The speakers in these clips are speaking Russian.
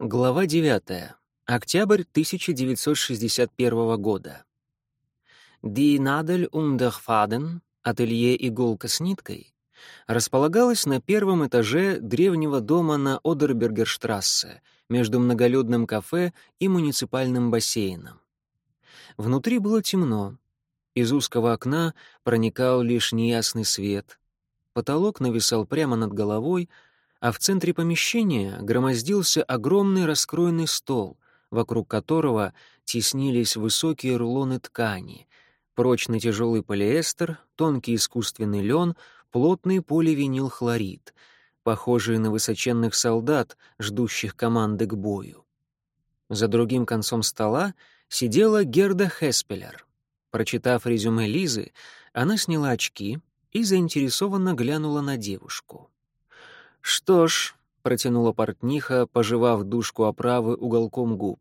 Глава 9. Октябрь 1961 года. Die Nadel und der Faden, ателье «Иголка с ниткой», располагалось на первом этаже древнего дома на Одербергерштрассе между многолюдным кафе и муниципальным бассейном. Внутри было темно. Из узкого окна проникал лишь неясный свет. Потолок нависал прямо над головой — а в центре помещения громоздился огромный раскроенный стол, вокруг которого теснились высокие рулоны ткани, прочный тяжелый полиэстер, тонкий искусственный лен, плотный поливинилхлорид, похожие на высоченных солдат, ждущих команды к бою. За другим концом стола сидела Герда Хеспелер. Прочитав резюме Лизы, она сняла очки и заинтересованно глянула на девушку. «Что ж», — протянула портниха, пожевав дужку оправы уголком губ,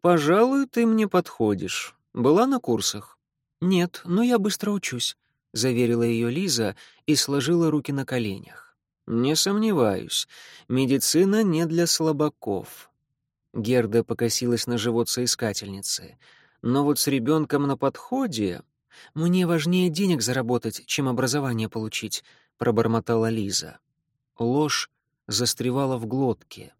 «пожалуй, ты мне подходишь. Была на курсах?» «Нет, но я быстро учусь», — заверила ее Лиза и сложила руки на коленях. «Не сомневаюсь. Медицина не для слабаков». Герда покосилась на живот соискательницы. «Но вот с ребенком на подходе...» «Мне важнее денег заработать, чем образование получить», — пробормотала Лиза. Ложь застревала в глотке.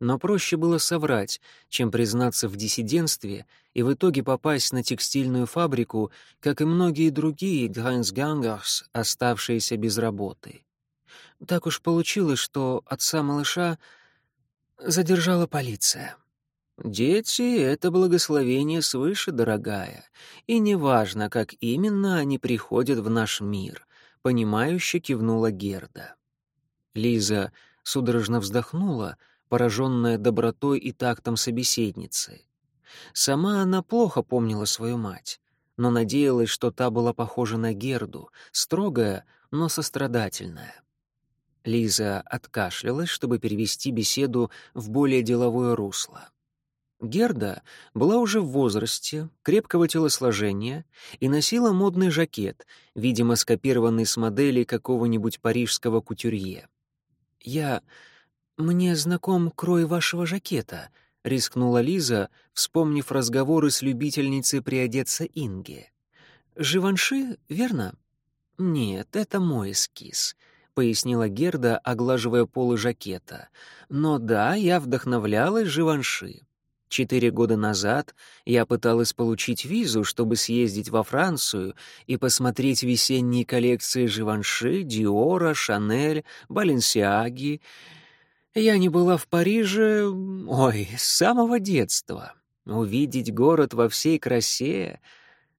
Но проще было соврать, чем признаться в диссидентстве и в итоге попасть на текстильную фабрику, как и многие другие грайнсгангерс, оставшиеся без работы. Так уж получилось, что отца малыша задержала полиция. Дети — это благословение свыше, дорогая, и неважно, как именно они приходят в наш мир, — понимающе кивнула Герда. Лиза судорожно вздохнула, пораженная добротой и тактом собеседницы. Сама она плохо помнила свою мать, но надеялась, что та была похожа на Герду, строгая, но сострадательная. Лиза откашлялась, чтобы перевести беседу в более деловое русло. Герда была уже в возрасте, крепкого телосложения и носила модный жакет, видимо, скопированный с модели какого-нибудь парижского кутюрье. «Я... мне знаком крой вашего жакета», — рискнула Лиза, вспомнив разговоры с любительницей приодеться Инге. «Живанши, верно?» «Нет, это мой эскиз», — пояснила Герда, оглаживая полы жакета. «Но да, я вдохновлялась Живанши. Четыре года назад я пыталась получить визу, чтобы съездить во Францию и посмотреть весенние коллекции Живанши, Диора, Шанель, Баленсиаги. Я не была в Париже, ой, с самого детства. Увидеть город во всей красе...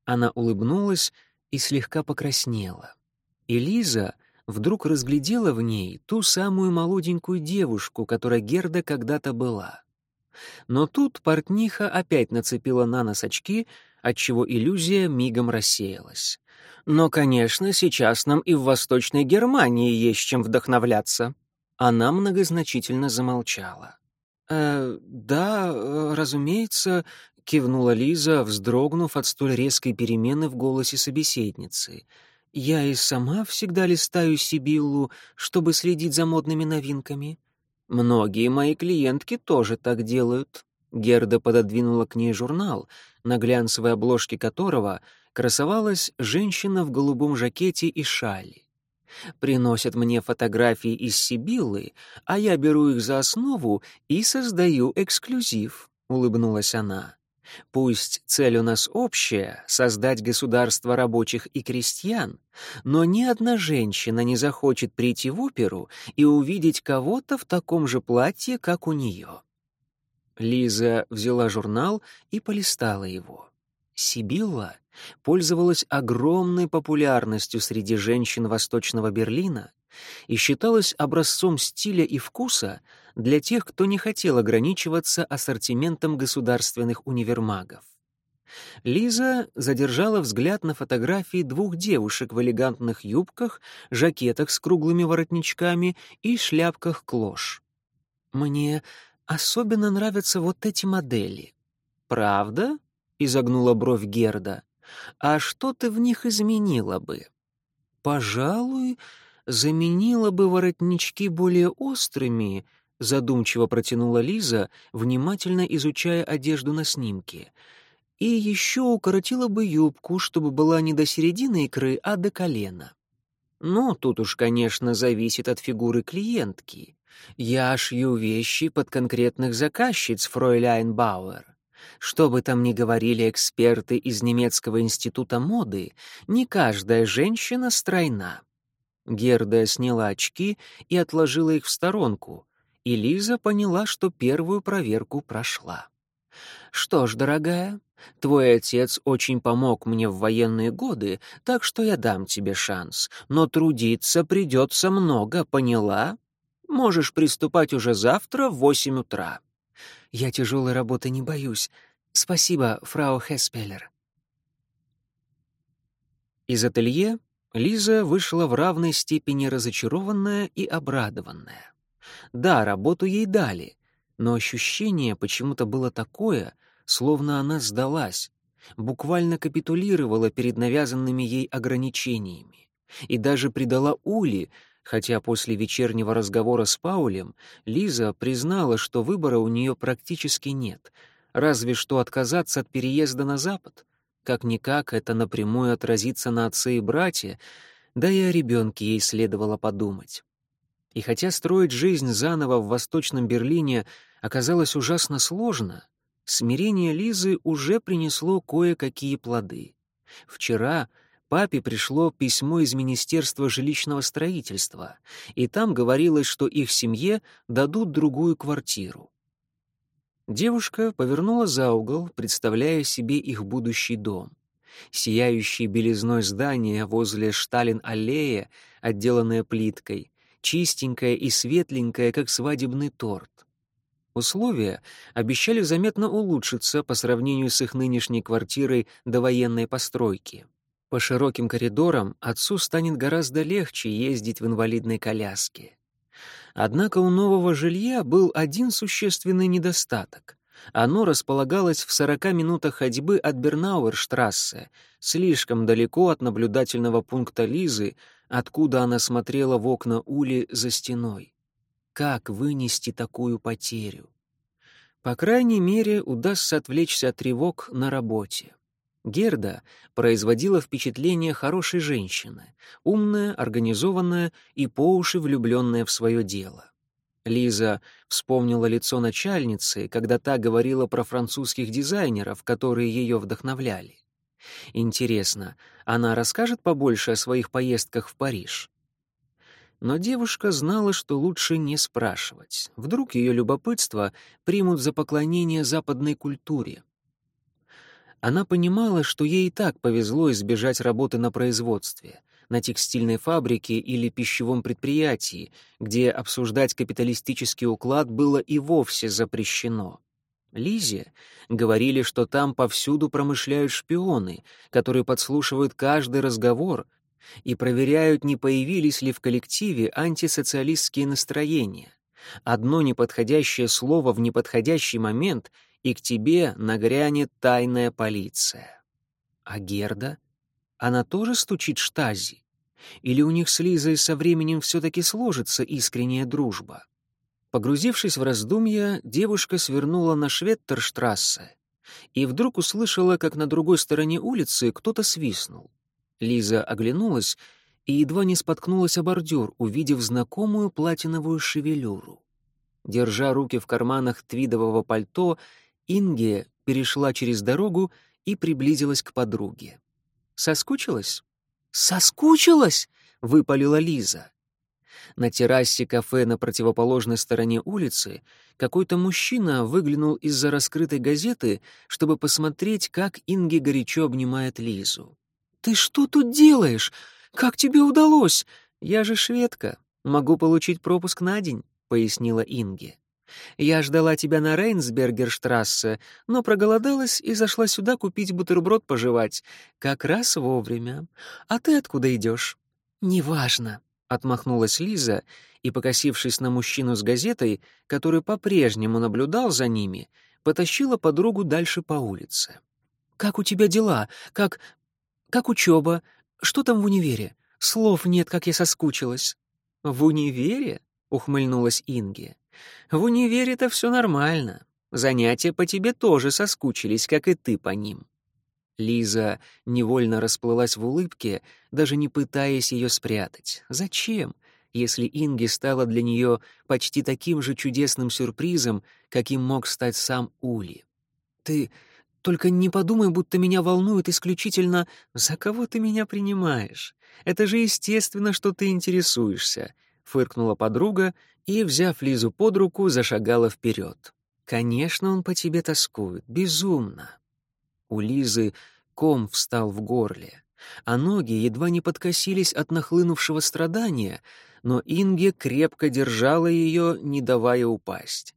Она улыбнулась и слегка покраснела. И Лиза вдруг разглядела в ней ту самую молоденькую девушку, которая Герда когда-то была. Но тут портниха опять нацепила на нос очки, отчего иллюзия мигом рассеялась. «Но, конечно, сейчас нам и в Восточной Германии есть чем вдохновляться». Она многозначительно замолчала. «Э, «Да, э, разумеется», — кивнула Лиза, вздрогнув от столь резкой перемены в голосе собеседницы. «Я и сама всегда листаю Сибиллу, чтобы следить за модными новинками». Многие мои клиентки тоже так делают. Герда пододвинула к ней журнал, на глянцевой обложке которого красовалась женщина в голубом жакете и шали. Приносят мне фотографии из Сибиллы, а я беру их за основу и создаю эксклюзив, улыбнулась она. Пусть цель у нас общая — создать государство рабочих и крестьян, но ни одна женщина не захочет прийти в оперу и увидеть кого-то в таком же платье, как у нее. Лиза взяла журнал и полистала его. Сибилла пользовалась огромной популярностью среди женщин Восточного Берлина и считалась образцом стиля и вкуса для тех, кто не хотел ограничиваться ассортиментом государственных универмагов. Лиза задержала взгляд на фотографии двух девушек в элегантных юбках, жакетах с круглыми воротничками и шляпках клош. «Мне особенно нравятся вот эти модели». «Правда?» — изогнула бровь Герда. «А что ты в них изменила бы?» «Пожалуй, заменила бы воротнички более острыми, задумчиво протянула Лиза, внимательно изучая одежду на снимке. И еще укоротила бы юбку, чтобы была не до середины икры, а до колена. Ну, тут уж, конечно, зависит от фигуры клиентки. Я шью вещи под конкретных заказчиц, фройляйн Бауэр. Что бы там ни говорили эксперты из немецкого института моды, не каждая женщина стройна. Герда сняла очки и отложила их в сторонку, и Лиза поняла, что первую проверку прошла. «Что ж, дорогая, твой отец очень помог мне в военные годы, так что я дам тебе шанс, но трудиться придется много, поняла? Можешь приступать уже завтра в восемь утра». «Я тяжелой работы не боюсь. Спасибо, фрау Хеспеллер». Из ателье Лиза вышла в равной степени разочарованная и обрадованная. Да, работу ей дали, но ощущение почему-то было такое, словно она сдалась, буквально капитулировала перед навязанными ей ограничениями и даже предала Ули, хотя после вечернего разговора с Паулем Лиза признала, что выбора у нее практически нет, разве что отказаться от переезда на Запад. Как-никак это напрямую отразится на отце и брате, да и о ребенке ей следовало подумать. И хотя строить жизнь заново в Восточном Берлине оказалось ужасно сложно, смирение Лизы уже принесло кое-какие плоды. Вчера папе пришло письмо из Министерства жилищного строительства, и там говорилось, что их семье дадут другую квартиру. Девушка повернула за угол, представляя себе их будущий дом. Сияющие белизной здание возле Шталин-аллея, отделанное плиткой, чистенькое и светленькое, как свадебный торт. Условия обещали заметно улучшиться по сравнению с их нынешней квартирой до военной постройки. По широким коридорам отцу станет гораздо легче ездить в инвалидной коляске. Однако у нового жилья был один существенный недостаток. Оно располагалось в 40 минутах ходьбы от Бернауэрштрассе, слишком далеко от наблюдательного пункта Лизы, откуда она смотрела в окна Ули за стеной. Как вынести такую потерю? По крайней мере, удастся отвлечься от тревог на работе. Герда производила впечатление хорошей женщины, умная, организованная и по уши влюбленная в свое дело. Лиза вспомнила лицо начальницы, когда та говорила про французских дизайнеров, которые ее вдохновляли. Интересно, она расскажет побольше о своих поездках в Париж? Но девушка знала, что лучше не спрашивать. Вдруг ее любопытство примут за поклонение западной культуре. Она понимала, что ей и так повезло избежать работы на производстве, на текстильной фабрике или пищевом предприятии, где обсуждать капиталистический уклад было и вовсе запрещено. Лизе говорили, что там повсюду промышляют шпионы, которые подслушивают каждый разговор и проверяют, не появились ли в коллективе антисоциалистские настроения. Одно неподходящее слово в неподходящий момент — и к тебе нагрянет тайная полиция. А Герда? Она тоже стучит штази? Или у них с Лизой со временем все-таки сложится искренняя дружба? Погрузившись в раздумья, девушка свернула на Шветтерштрассе и вдруг услышала, как на другой стороне улицы кто-то свистнул. Лиза оглянулась и едва не споткнулась о бордюр, увидев знакомую платиновую шевелюру. Держа руки в карманах твидового пальто, Инге перешла через дорогу и приблизилась к подруге. «Соскучилась?» «Соскучилась?» — выпалила Лиза. На террасе кафе на противоположной стороне улицы какой-то мужчина выглянул из-за раскрытой газеты, чтобы посмотреть, как Инге горячо обнимает Лизу. «Ты что тут делаешь? Как тебе удалось? Я же шведка. Могу получить пропуск на день», — пояснила Инге. Я ждала тебя на Рейнсбергерштрассе, но проголодалась и зашла сюда купить бутерброд пожевать. Как раз вовремя. А ты откуда идешь? Неважно, отмахнулась Лиза и, покосившись на мужчину с газетой, который по-прежнему наблюдал за ними, потащила подругу дальше по улице. Как у тебя дела? Как как учеба? Что там в универе? Слов нет, как я соскучилась. В универе? ухмыльнулась Инге. В универе-то все нормально. Занятия по тебе тоже соскучились, как и ты по ним». Лиза невольно расплылась в улыбке, даже не пытаясь ее спрятать. Зачем, если Инги стала для нее почти таким же чудесным сюрпризом, каким мог стать сам Ули? «Ты только не подумай, будто меня волнует исключительно, за кого ты меня принимаешь. Это же естественно, что ты интересуешься», — фыркнула подруга и, взяв Лизу под руку, зашагала вперед. «Конечно, он по тебе тоскует, безумно». У Лизы ком встал в горле, а ноги едва не подкосились от нахлынувшего страдания, но Инге крепко держала ее, не давая упасть.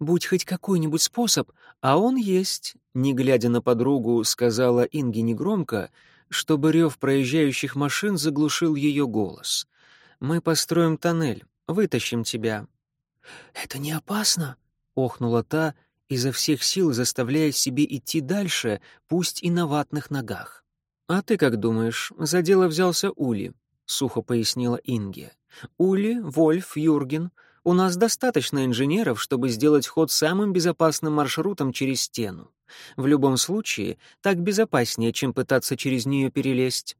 Будь хоть какой-нибудь способ, а он есть, не глядя на подругу, сказала Инге негромко, чтобы рев проезжающих машин заглушил ее голос. Мы построим тоннель, вытащим тебя. Это не опасно? охнула та, изо всех сил заставляя себе идти дальше, пусть и на ватных ногах. А ты как думаешь, за дело взялся Ули? сухо пояснила Инге. Ули, Вольф, Юрген у нас достаточно инженеров, чтобы сделать ход самым безопасным маршрутом через стену. В любом случае, так безопаснее, чем пытаться через нее перелезть.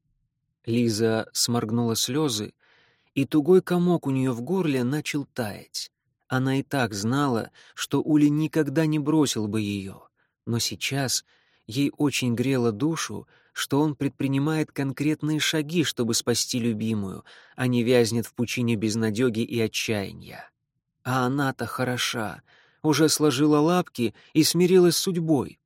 Лиза сморгнула слезы, и тугой комок у нее в горле начал таять. Она и так знала, что Ули никогда не бросил бы ее, но сейчас ей очень грело душу, что он предпринимает конкретные шаги, чтобы спасти любимую, а не вязнет в пучине безнадёги и отчаяния. А она-то хороша, уже сложила лапки и смирилась с судьбой.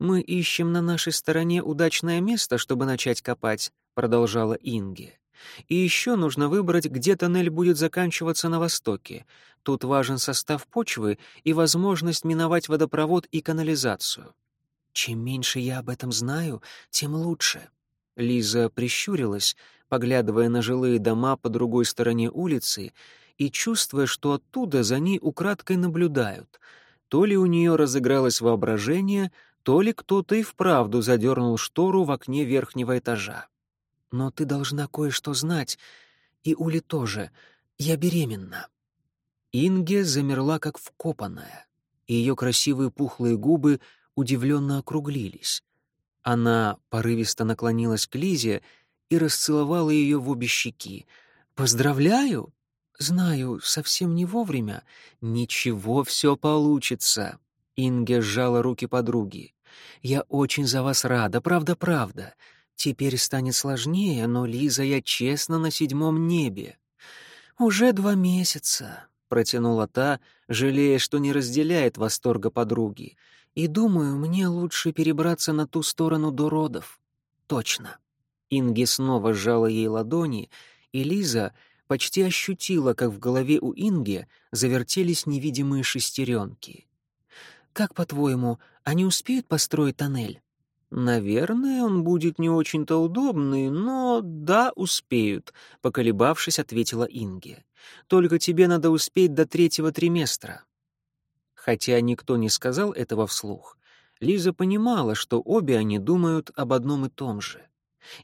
«Мы ищем на нашей стороне удачное место, чтобы начать копать», — продолжала Инге. «И еще нужно выбрать, где тоннель будет заканчиваться на востоке. Тут важен состав почвы и возможность миновать водопровод и канализацию». «Чем меньше я об этом знаю, тем лучше». Лиза прищурилась, поглядывая на жилые дома по другой стороне улицы, и чувствуя, что оттуда за ней украдкой наблюдают. То ли у нее разыгралось воображение, то ли кто-то и вправду задернул штору в окне верхнего этажа. «Но ты должна кое-что знать, и Ули тоже. Я беременна». Инге замерла как вкопанная, и ее красивые пухлые губы удивленно округлились. Она порывисто наклонилась к Лизе и расцеловала ее в обе щеки. «Поздравляю!» «Знаю, совсем не вовремя. Ничего, все получится». Инге сжала руки подруги. «Я очень за вас рада, правда-правда. Теперь станет сложнее, но, Лиза, я честно на седьмом небе». «Уже два месяца», — протянула та, жалея, что не разделяет восторга подруги. «И думаю, мне лучше перебраться на ту сторону до родов». «Точно». Инге снова сжала ей ладони, и Лиза почти ощутила, как в голове у Инги завертелись невидимые шестеренки. «Как, по-твоему, они успеют построить тоннель?» «Наверное, он будет не очень-то удобный, но да, успеют», — поколебавшись, ответила Инге. «Только тебе надо успеть до третьего триместра». Хотя никто не сказал этого вслух, Лиза понимала, что обе они думают об одном и том же.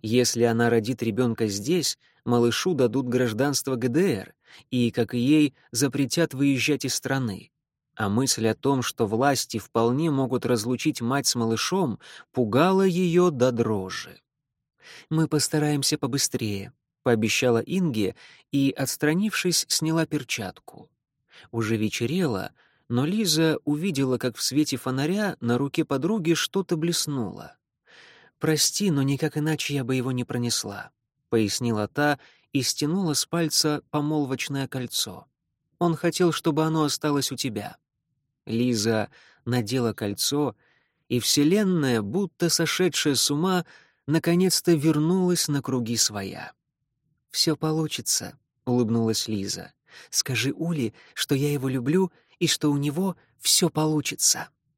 Если она родит ребенка здесь, малышу дадут гражданство ГДР, и, как и ей, запретят выезжать из страны. А мысль о том, что власти вполне могут разлучить мать с малышом, пугала ее до дрожи. «Мы постараемся побыстрее», — пообещала Инге и, отстранившись, сняла перчатку. Уже вечерело, но Лиза увидела, как в свете фонаря на руке подруги что-то блеснуло. «Прости, но никак иначе я бы его не пронесла», — пояснила та и стянула с пальца помолвочное кольцо. «Он хотел, чтобы оно осталось у тебя». Лиза надела кольцо, и Вселенная, будто сошедшая с ума, наконец-то вернулась на круги своя. «Все получится», — улыбнулась Лиза. «Скажи Ули, что я его люблю и что у него все получится».